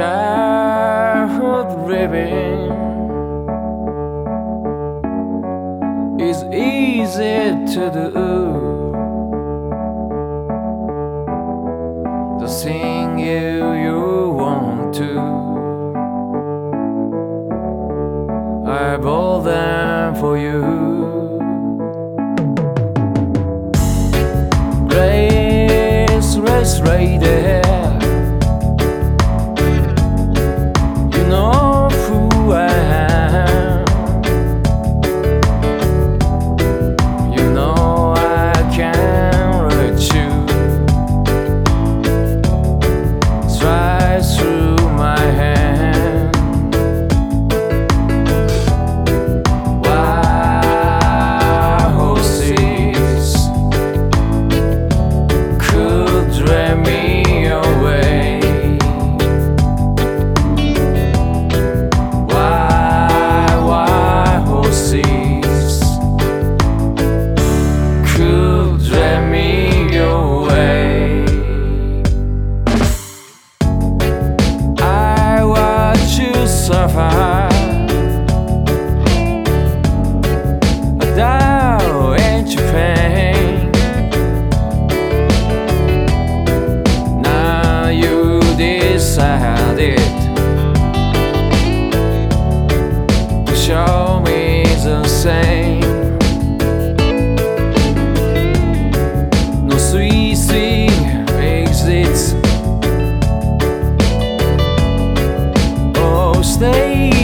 childhood living is easy to do. levar stay.